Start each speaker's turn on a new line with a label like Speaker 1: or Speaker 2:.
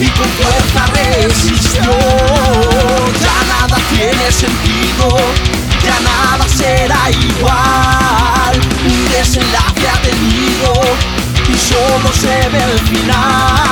Speaker 1: y con fuerza resistió. Ya nada tiene sentido, ya nada será igual. Un desenlace ha tenido y solo se ve el final.